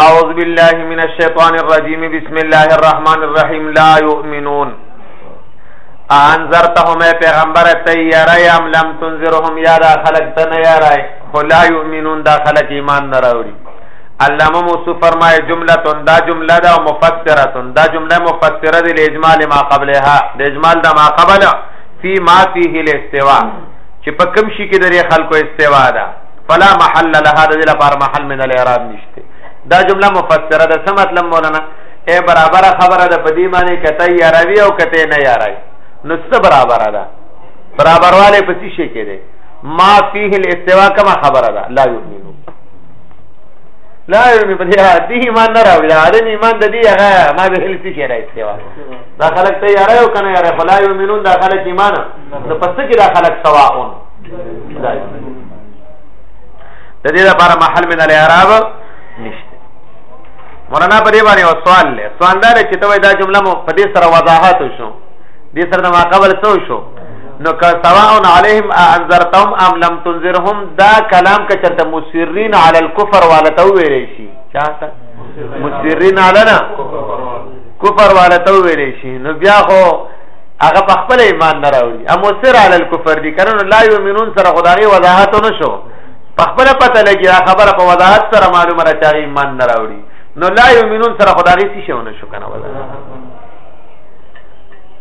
اعوذ بالله من الشیطان الرجیم بسم الله الرحمن الرحیم لا یؤمنون انذرتهم پیغمبر تیاریم لم تنذرهم یا خلق تن یارای خو لا یؤمنون دا خلق ایمان نه راوړي علامه موسی فرمایي جمله دا جمله ده او مفسره دا جمله مفسره دي لاجمال ما قبلها د اجمال د ما قبل فی ما فيه الاستواء چې په کوم شي کې د خلکو استوا ده فلا محل لها د لپاره محل من الاعراب نشته دا جمله مفسره ده څه مطلب مولانا اے برابر خبره ده په دې معنی کته یا راوی او کته نه یا راوی نو څه برابر ده برابرواله په څه شي کې ده ما فيه الاستواء کما خبره ده لا یؤمن نه مې په دې دې ایمان نه راوړي دا عدم ایمان د دې هغه ما به هیڅ شي راځي سیوا دا خلک ته یاره یو کنه یاره فلا یمنون دا خلک ایمان نو پس کې دا خلک سواون د دې لپاره محل من الاعراب نشته مولانا په دې باندې او سوال له سوال دا چې ته دا جمله مو په دې سره وضاحت وشو دې سره ما قبل څه وشو نو که سواء علیهم انذرتهم ام لم تنذرهم دا کلام که چرته مصرین علی الكفر والته ویل شي چاته مصرین علنا کفر والته ویل شي نو بیا خو هغه په خپل ایمان نه راوړي ام مصر علی الكفر دي کنه لا یؤمنون سره خدای وضاحت نه شو په خپل پته لګي خبره په وضاحت سره معلومه را چاري ایمان نه راوړي نو لا یؤمنون سره خدای څه شونه شو کنه وضاحت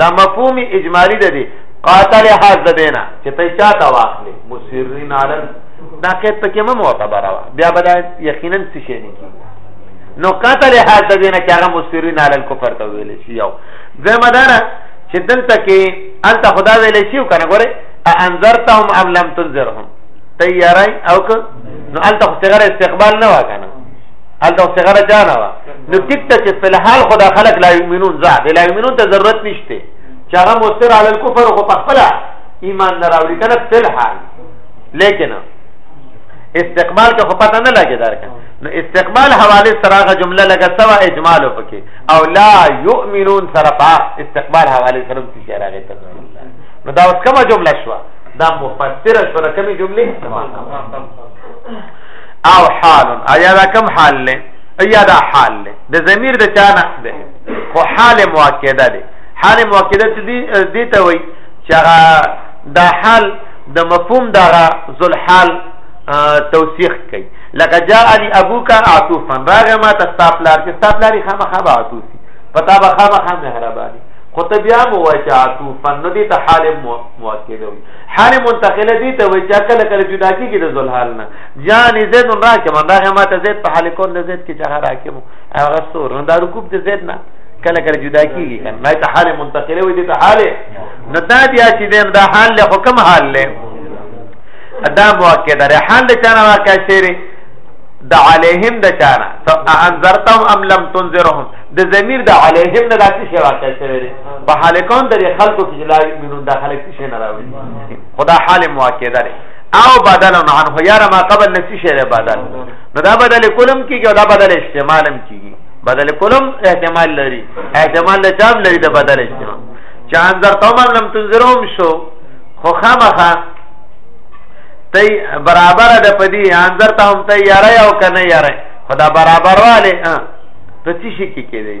دا مفهوم اجمالی ده دی قاتل حاض ده دینا چې ته چاته واخلې مسرین علل دا قید پکې مو معتبره وا بیا بل یقینا څه شي نه کی نو قاتل حاض ده دینا چې هغه مسرین علل کفر ته ویل شي یو زموږ دارا چې دلته کې الته خدا ویل شي کنه ګوره انذرتهم ام لم تنذرهم تیارای او که نو الته خو صغره استقبال نه وکنه هلته صغره جانه وا نو ټیک ته چې په حال خدا خلق لا یمنون زه د لا یمنون ته ضرورت نشته چې هغه مستر علی الكفر خو په خپل ایمان نه راوړي کنه په حال لیکن استقبال ته خو پته نه لګی درکه نو استقبال حواله سره غ جمله لګه سوا اجمال پکې او لا یؤمنون سره په استقبال حواله سره څه شی راغی ته نو دا اوس کومه جمله شو دا مفسره شو کومه جمله او حال ایا دا کم حال له ایا دا حال له د ضمیر د چا نقص ده خو حال مؤکده ده حال مؤکده دي دي ته وای چې دا حال د مفهوم دا ذل حال توثیق کوي لکه جاء علی ابوک عطوفا راغه ما تستاپلار چې تستاپلاری خامخا به عطوفي پتا به خامخا مهرباني خو ته بیا مو وای چې عطوفا نو دي ته حال مؤکده وي حال منتقله دي ته وي چې کله کله جدا کیږي د ذل حال نه جان زید راکه من راغه ما ته زید په حال کون نه زید کې چې راکم هغه سور نو دا رکوب د زید نه کله کله جدا کیږي کنه ما ته حال منتقله وي دي ته حال نه دا بیا چې دین دا حال له حکم حال له ادا مؤکد لري حال د چانه واقع شری د علیهم د چانه تو انذرتم ام لم تنذرهم د ضمیر د علیهم نه داسې شی واقع شری په حال کون د خلکو کې لا منو داخله شي نه راوړي خدا حال مؤکده ده او بدل عنه یاره ما قبل نسی شی ده بدل نو دا بدل کلم کیږي او دا بدل استعمالم کیږي بدل کلم احتمال لري احتمال له چام لري د بدل استعمال چې انذر تمام لم تنذرهم شو خو خامخه تی برابر ده پدی انذر ته هم ته یاره او کنه یاره خدا برابر والے ته چی شي کې کې دی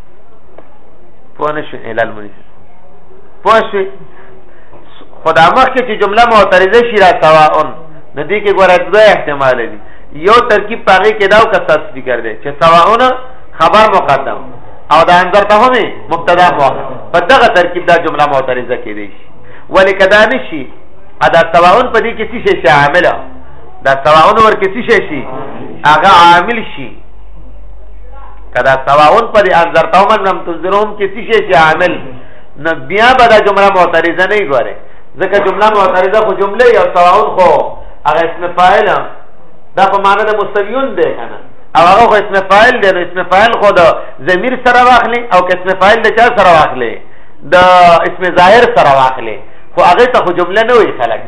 پوه نه شو علل مونږ پوه شو خدا مخکې چې جمله معترضه شي را سواء نو دې کې ګوره دوه احتمال دي یو ترکیب پاره کې داو کسا ذکر دی چې سواءونه خبر مقدم او دا انظر ته هم مبتدا مؤخر په دغه ترکیب دا جمله معترضه کې دی ولی کدا نشي ادا سواءون په دې کې څه شي عامل دا سواءون ورکه څه شي هغه عامل شي کدا سواون پر انذر تو من لم تنذرهم کې څه شي چې عامل نو بیا به دا جمله معترضه نه ګوره ځکه جمله معترضه خو جمله یو سواون خو هغه اسم فاعل دا په معنی د مستویون دی کنه او هغه خو اسم فاعل دی نو اسم فاعل خو د ضمیر سره واخلي او که اسم فاعل د چا سره واخلي د اسم ظاهر سره واخلي خو هغه ته خو جمله نه وي خلک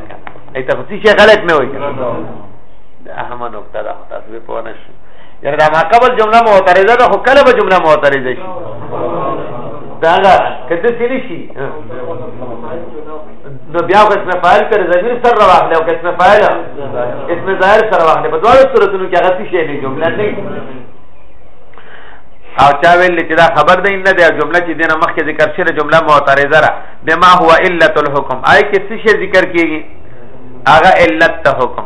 ایته خو څه غلط نه وي احمد نقطه دا تاسو په ونه شئ یعنی دا ما قبل جمله معترضه ده خو کله به جمله معترضه شي دا هغه کته سړي شي نو بیا خو اسم فاعل پر ضمیر سره راغلی او اسم فاعل اسم ظاهر سره راغلی په دواړو صورتونو کې هغه شی نه جمله نه او چا ویل چې دا خبر دی نه دی جمله چې دینه مخکې ذکر شوی جمله معترضه را بما هو الا الحكم آی کې څه شی ذکر کیږي هغه علت ته حکم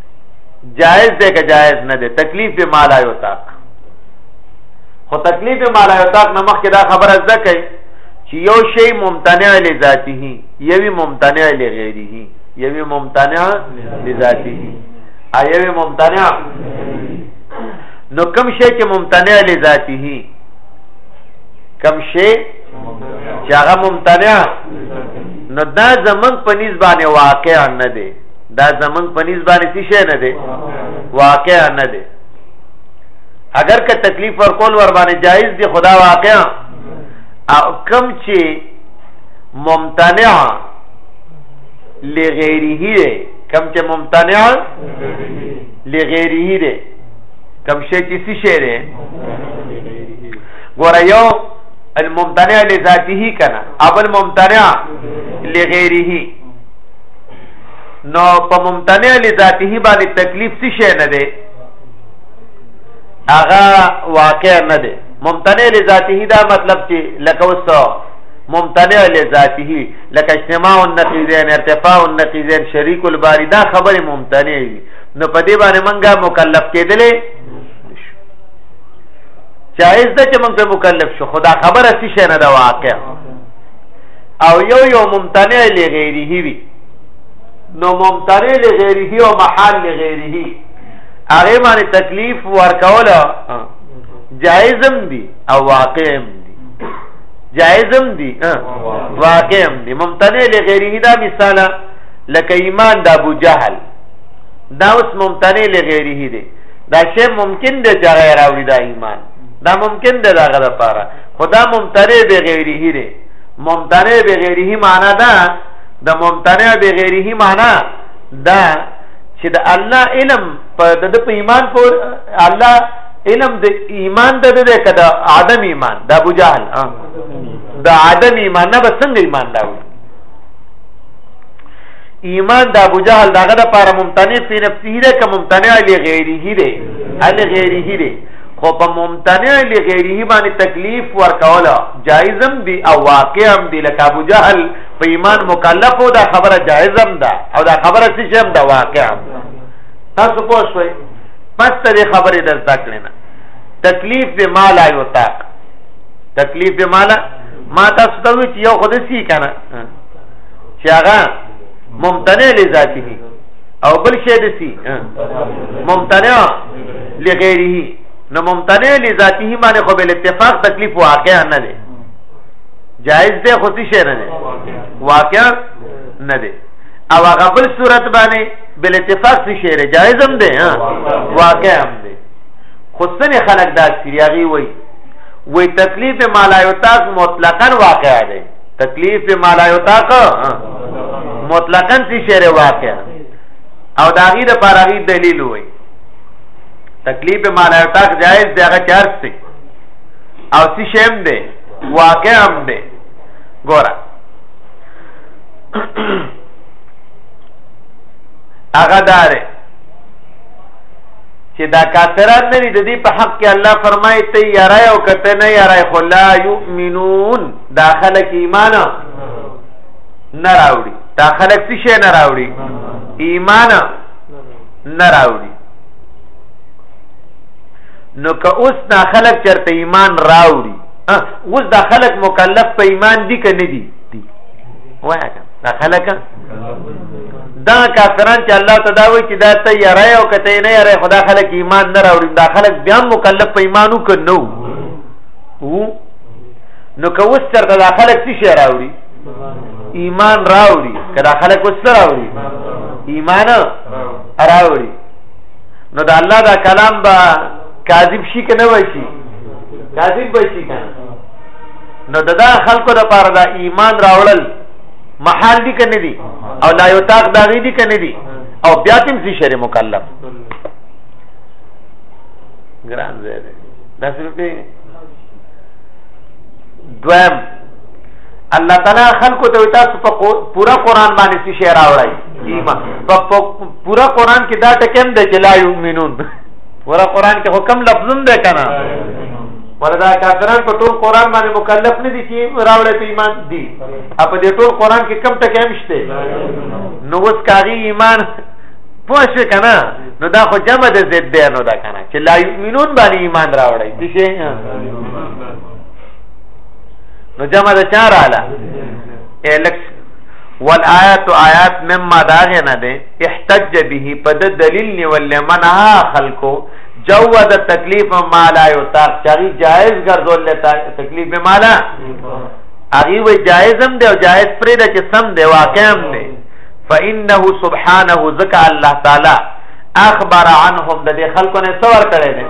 جائز دی که جائز نه دی تکلیف به مالا یو تاک خو تکلیف به مالا یو تاک نه مخکې دا خبره زده کوي چې یو شی ممتنع لذاته یوی ممتنع لغیره یوی ممتنع لذاته ایوی ممتنع نو کم شی چې ممتنع لذاته کم شی چې هغه ممتنع نو دا زمنګ په نسبت واقع نه دی دا زمنګ په نس باندې څه شي نه دی واقع نه دی اگر که تکلیف ور کول ور باندې جایز دی خدا واقع او کم چې ممتنع لغیره دی کم چې ممتنع لغیره دی کم شي چې څه شي دی ګور یو الممتنع لذاته کنا اول ممتنع لغیره نو په ممتنع لذاته باندې تکلیف څه شي نه دی هغه واقع نه دی ممتنع لذاته دا مطلب چې لکه وسو ممتنع لذاته لکه اجتماع النقیزین ارتفاع النقیزین شریک الباری دا خبر ممتنع دي نو په دې باندې منګه مکلف کېدلې جائز ده چې موږ په مکلف شو خدا خبره څه شي نه دا واقع او یو یو ممتنع لغیره وی نو ممتنع لغیره او محال لغیره هغه باندې تکلیف ورکول جایزم دی او واقعم دی جایزم دی واقعم دی ممتنع لغیره دا مثال لکه ایمان د ابو جهل دا اوس ممتنع لغیره دی دا شی ممکن دی چې غیر اوړي دا ایمان دا ممکن دی دا غره لپاره خدا ممتنع به غیره دی ممتنع بغیره معنا دا د ممتنع بغیره معنا دا چې د الله علم په د په ایمان پور الله علم د ایمان د د کده عدم ایمان د ابو جهل د عدم ایمان نه بسنګ ایمان دا ایمان د ابو جهل داغه د پاره ممتنع فی نفسه ده که ممتنع لغیره ده ال غیره ده خو په ممتنع لغیره باندې تکلیف ورکوله جایزم دی او واقعم دی لکه ابو جهل په ایمان مکلف او دا خبره جایزم ده او دا خبره څه شم ده واقعم تاسو پوه شئ پس ته خبره د زده کړې نه تکلیف به مال ایو تاک تکلیف به مال ما تاسو ته وی یو خود سی کنه چې هغه ممتنع لذاته او بل شی دسی ممتنع لغیره نو ممتنع لذاته باندې خو بل اتفاق تکلیف واقع نه دی جائز دی خو څه نه دی واقع نه دی او هغه بل صورت باندې بل اتفاق څه شی دی جائز هم دی ها واقع هم دی خو څنګه خلک دا سریاغي وای وای تکلیف مالایوتاق مطلقاً واقع دی تکلیف مالایوتاق مطلقاً څه شی واقع او دا غي د پاره غي دلیل وای تکلیف به معنا یطاق جایز دی هغه چارج دی او سی شیم دی واقع هم دی ګوره هغه دار چې دا کافران نه دي د دې په حق کې الله فرمایي ته یارای او کته نه یارای خو لا یؤمنون دا خلک ایمان نه راوړي دا خلک څه شي نه راوړي ایمان نه راوړي نو که اوس دا خلک چرته ایمان راوړي اوس دا خلک مکلف په ایمان دي که نه دي وایه دا خلک دا کافران چې الله تعالی وایي چې دا ته یاره او کته نه یاره خدا خلک ایمان نه راوړي دا خلک بیا مکلف په ایمان وکنو وو نو که اوس چرته دا خلک څه شي راوړي ایمان راوړي که دا خلک اوس راوړي ایمان راوړي نو د الله دا کلام به کاذب شي کنه وشي کاذب بشي کنه نو د دا خلکو د پاره دا ایمان راوړل محال دي کنه دي او لا یو تاق دا غي دي کنه دي او بیا تم سي شری مکلف ګران زه دا صرف دویم الله تعالی خلکو ته تاسو په پورا قران باندې شي راوړی ایمان په پورا قران کې دا ټکم دی چې لا یؤمنون پورا قران کې حکم لفظون دی کنه ولدا کافران په ټول قران باندې مکلف نه دي چې راوړې په ایمان دي اپ دې ټول قران کې کم ټکم شته نو وس کاری ایمان پوه شو کنه نو دا خو جمع د زید دی نو دا کنه چې لا یؤمنون باندې ایمان راوړی دي شي نو جمع د چار اعلی الکس والآیات آیات مما داغه نه ده احتج به په د دلیل نیول منها خلقو جو د تکلیف ما لا یطاق چری جائز ګرځول تکلیف به مالا اغي و جائزم دی او جائز پرې د چې سم دی واقعم دی فانه سبحانه ذکا الله تعالی اخبر عنهم د دې خلکو نه څور کړي دي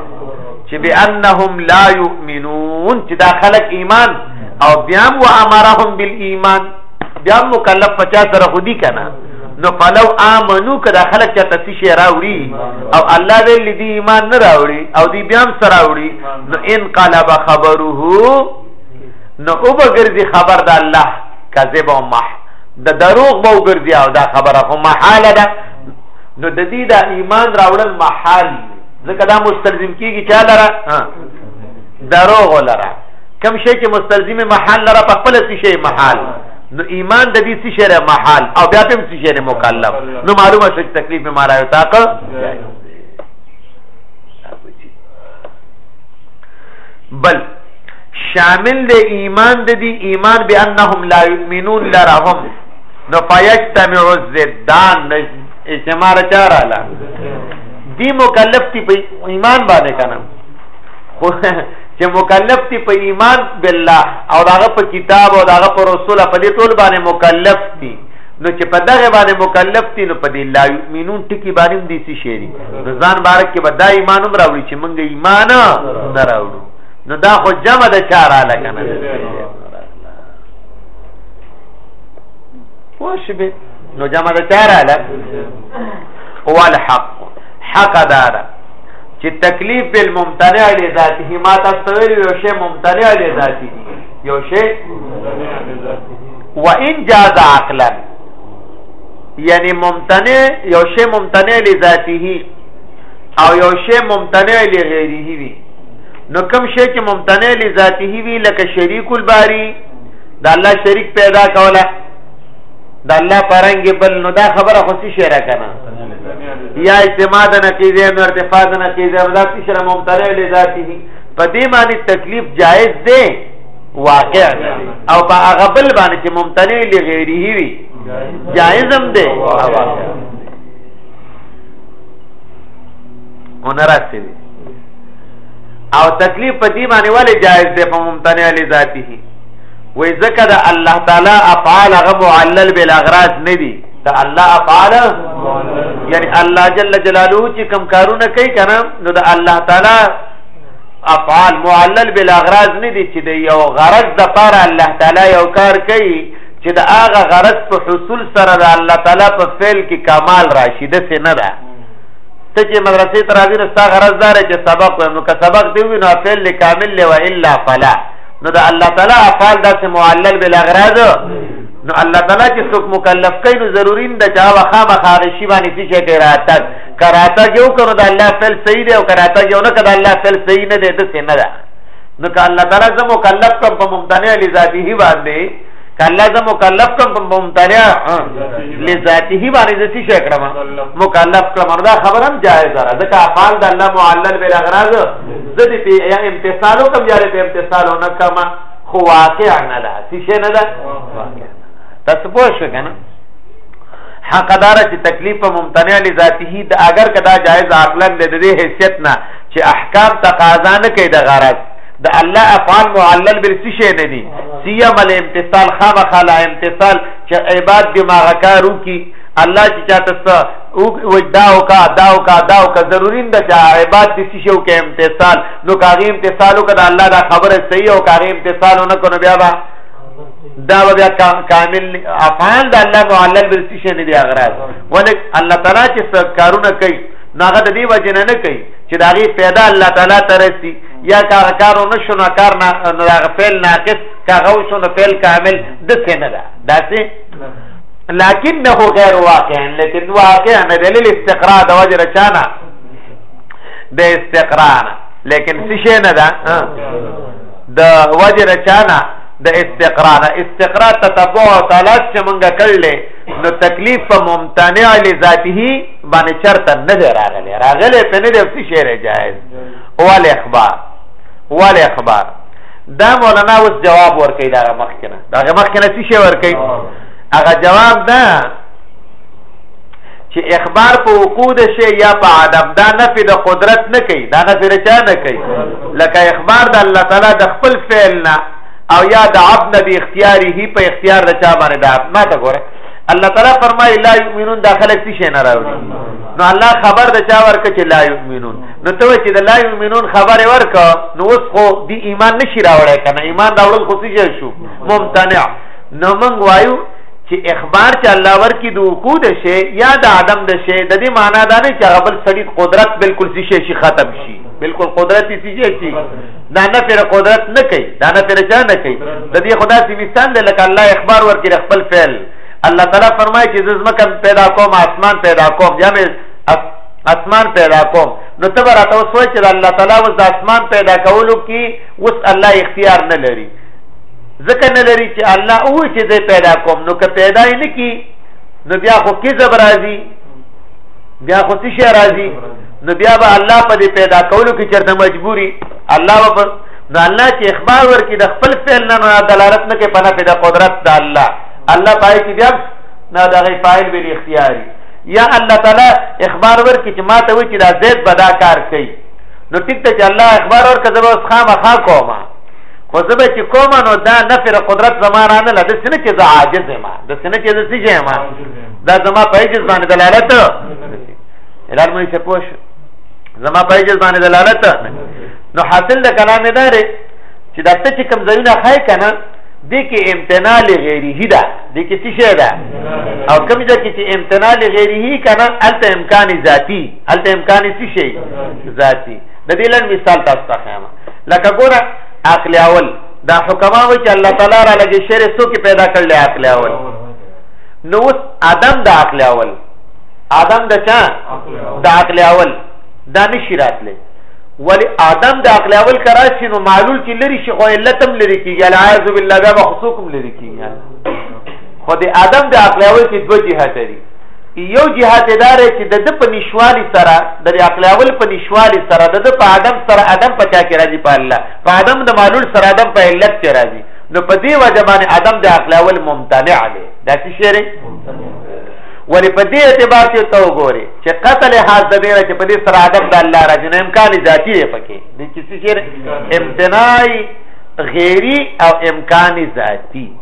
چې بانهم لا یؤمنون چې دا خلک ایمان او بیام و امرهم بالایمان بیا مکلف په چا سره خودي کنه نو فلو امنو کدا خلک چا تسی شی راوړي او الله ویل دی ایمان نه راوړي او دی بیا هم سره راوړي نو ان قلب خبره نو او بغرزي خبر د الله کذب او مح د دروغ به وګرځي او دا خبره خو محاله ده نو د دې د ایمان راوړل محال ځکه دا مستلزم کیږي چا لره دروغ لره کم شي چې مستلزم محل لره په خپل څه شي محل نو ایمان د دې څه شي محل او بیا په څه شي مکلف نو معلومه شي تکلیف به مارا یو تاق بل شامل د ایمان د دې ایمان به انهم لا یؤمنون لرهم نو فیجتمع الزدان اجتماع چاراله دی مکلف تی په ایمان باندې کنه خو چې مکلف دي په ایمان بالله او داغه په کتاب او داغه په رسول په دې ټول باندې مکلف دي نو چې په دغه باندې مکلف دي نو په دې لا یؤمنون ټکی باندې دي څه شي دي ځان بارک کې به دا ایمان هم راوړي چې مونږ ایمان نه راوړو نو دا خو جمع د چاره لکنه واشبه نو جمع د چاره لکنه هو الحق حق دارا چې تکلیف بالممتنع لذاته ما تاسو ته ویل یو شی ممتنع لذاته یو شی وان جاز عقلا یعنی ممتنع یو شی ممتنع لذاته او یو شی ممتنع لغیره وی نو کوم شی چې ممتنع لذاته وی لکه شریک الباری دا الله شریک پیدا کوله د الله پرنګ بل نو دا خبره خو څه شعر کنه یا اجتماع د نتیجه نو ارتفاع د نتیجه دا څه شعر ممتنع لذاته په دې معنی تکلیف جائز دی واقع او په هغه بل باندې چې ممتنع لغیره وي جائز هم دی اونراسي او تکلیف په دې باندې ولې جائز دی په ممتنع لذاته وې ځکه د الله تعالی افعال هغه معلل بل اغراض نه دي د الله افعال یعنی الله جل جلاله چې کم کارونه کوي کنه نو د الله تعالی افعال معلل بل اغراض نه دي چې د یو غرض د پاره الله تعالی یو کار کوي چې د هغه غرض په حصول سره د الله تعالی په فعل کې کمال راشي د څه نه ده ته چې مدرسې تر حاضر ستا غرض دار چې سبق ویم نو که سبق دی وي نو فعل کامل له والا فلا نو د الله تعالی افعال داسې معلل بل اغراض نو الله تعالی چې څوک مکلف کوي نو ضروري نه دا واخا مخاره شی باندې څه شي کراته کراته یو کړو د الله فعل صحیح دی او کراته یو نه کړو د الله فعل صحیح نه دی د څه نه ده نو که الله تعالی زه مکلف کوم په ممتنع لذاته باندې که الله زه مکلف کوم په ممتنع لذاته باندې د څه شي کړم مکلف کړم دا خبره هم جایز ده ځکه افعال د الله معلل بل اغراض زه دې په یا امتثال وکم یا دې په امتثال نه کم خو واقع نه ده څه شي نه ده تاسو پوه شئ کنه حق دار چې تکلیف په ممتنع لذاته د اگر کدا جایز عقلا د دې حیثیت نه چې احکام تقاضا نه کوي د غرض د الله افعال معلل بل څه شي نه دي سیما الامتثال خامخاله امتثال چې عباد دماغ کارو کی الله چې چاته څه او وای دا او کا دا او کا دا او کا ضروری نه چې عبادت دې شي او کې امتصال نو کاغه امتصال وکړه الله دا خبره صحیح او کاغه امتصال نه کو نو بیا با دا بیا کامل افعال د الله معلل بل شي نه دی اغراض ولک الله تعالی چې څه کارونه کوي ناغه د دې وجه نه نه کوي چې دا غي پیدا الله تعالی ترسي یا کار کارو نشو نه کار نه فعل ناقص کاغه شو نه فعل کامل د څه نه ده دا څه لكنه غير واقع لكن واقع نه دلیل استقرا د وجه رچانا د استقرا نه لیکن څه شي نه ده د وجه رچانا د استقرا نه استقرا تتبع او تلاش چې مونږه کړل نو تکلیف په ممتنع لذاته باندې چرته نه دی راغلی راغلی په نه دی څه شی جائز اول اخبار اول اخبار دا مولانا اوس جواب ورکړي دا مخکنه دا مخکنه څه شی ورکړي هغه جواب ده چې اخبار په وقوع د شی یا په عدم دا نفي د قدرت نه کوي دا نفي رچا نه کوي لکه اخبار د الله تعالی د خپل فعل نه او یا د عبد نبی اختیاري هی په اختیار د چا باندې دا ما ته ګوره الله تعالی فرمایي لا یؤمنون داخله څه شي نه راوړي نو الله خبر د چا ورکه چې لا یؤمنون نو ته چې د لا یؤمنون خبر ورکه نو اوس خو دی ایمان نشي راوړی کنه ایمان راوړل خو څه شو ممتنع نو موږ وایو چې اخبار چې الله ورکی د وقوع د شی یا د عدم د شی د دې معنا دا نه چې هغه بل سړي قدرت بالکل څه شي شي ختم شي بالکل قدرت یې څه شي دا نه پر قدرت نه کوي دا نه پر چا نه کوي د دې خدا سي مثال دی لکه الله اخبار ورکی د خپل فعل الله تعالی فرمایي چې زمکه پیدا کوم اسمان پیدا کوم یا اسمان پیدا کوم نو ته به راته وسوي چې الله تعالی وز د اسمان پیدا کولو کې وس الله اختیار نه لري ځکه نه لري چې الله او چې زه پیدا کوم نو که پیدا یې نکی نو بیا خو کذب راځي بیا خو څه شي راځي نو بیا به الله په دې پیدا کولو کې چرته مجبوري الله به نو الله چې اخبار ورکړي د خپل فعل نه نه دلالت نه کوي په نه پیدا قدرت د الله الله پای کې بیا نه د غي فاعل به اختیاري یا الله تعالی اخبار ورکړي چې ما ته وایي چې دا زید بدا کار کوي نو ټیک ته چې الله اخبار ورکړي زه به اوس خامخا کومه خو زه به چې کوم نو دا نفر قدرت زما را نه لده سنه چې زه عاجز یم د سنه چې زه سجه یم دا زما په عجز باندې دلالت الهر مې څه پوښ زما په عجز باندې دلالت نو حاصل د کلام دار چې دا ته چې کم ځایونه خای کنه دې کې امتناع لغیره ده دې کې څه شی ده او کوم ځای کې چې امتناع لغیره کنه الته امکان ذاتی الته امکان څه شی ذاتی د دې لن مثال تاسو ته لکه ګوره عقل اول دا حکما و چې الله تعالی را لګي شر سو کې پیدا کړل عقل اول نو اوس ادم د عقل اول ادم د چا د عقل اول دا نشی راتله ولی ادم د عقل اول کرا شي نو معلول چې لري شي خو علتم لري کیږي العاذ بالله دا خصوصکم لري کیږي خو د ادم د عقل اول کې دوه جهات دي یو جهت دا دی چې د د په نشوالي سره د عقل اول په نشوالي سره د د په عدم سره عدم په چا کې راځي په الله په عدم د معلول سره عدم په علت کې راځي نو په دې وجه باندې عدم د عقل اول ممتنع دی دا څه شی دی ولې په دې اعتبار چې ته وګوري چې قتل حاض د دې چې په دې سره عدم د الله راځي نو امکان ذاتی دی پکې د کسی شی امتناعي غیری او امکان ذاتی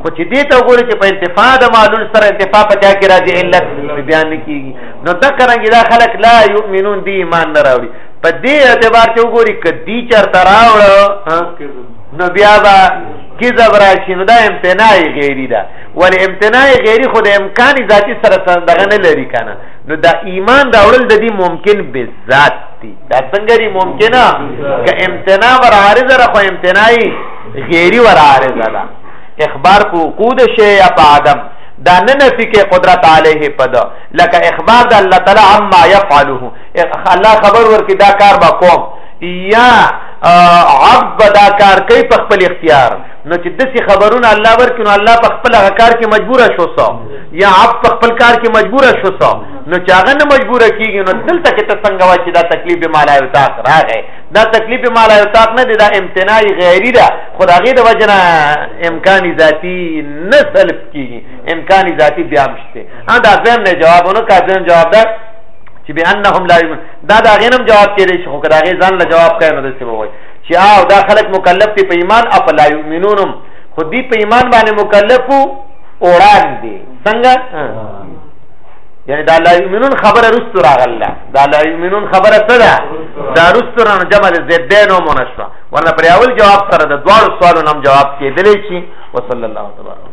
خو چې دې ته وګورئ چې په انتفاع د معلول سره انتفاع په چا کې راځي علت بیان نه کیږي نو دا څنګه دا خلک لا یؤمنون دی ایمان نه راوړي په دې اعتبار چې وګوري کدی چرته راوړ نو بیا به کذب راشي نو دا امتناع غیری ده ول امتناع غیری خو د امکان ذاتی سره دغه نه لري کنه نو دا ایمان دا اورل د دې ممکن به ذات دي دا څنګه ری ممکنه ک امتناع ور عارض را خو امتناعي غیری ور عارض ده اخبار په وقوع د شی یا په عدم دا نه نفي کې قدرت علیه پد لکه اخبار د الله تعالی عما يفعله الله خبر ورکړي دا کار با کوم یا عبد دا کار کوي په خپل اختیار نو چې دسی خبرونه الله ورکړي نو الله په خپل کار کې مجبور شو سو یا عبد په خپل کار کې مجبور شو سو نو چې هغه نه مجبور کیږي نو دلته کې ته څنګه وای چې دا تکلیف به مالای وتا راغی دا تکلیف ما لا یطاق نه دی دا امتناع غیری ده خو دا غي د وجنه امکان ذاتی نه سلب کیږي امکان ذاتی بیا مشته ان دا زم نه جوابونه کا زم جواب ده چې به انهم لا یمن دا دا غینم جواب کړي چې خو دا غي ځان له جواب کړي نو د څه وای چې او دا خلک مکلف دي په ایمان اپ لا یمنونم خو دې په ایمان باندې مکلفو اوړان دي څنګه یعنی دا لا یمنون خبره رستو راغله دا لا یمنون خبره څه ده دا رستو رانه جمع ده زیدین او منشوا ورنه پر اول جواب سره د دواړو سوالو نم جواب کېدلی شي وصلی الله تبارک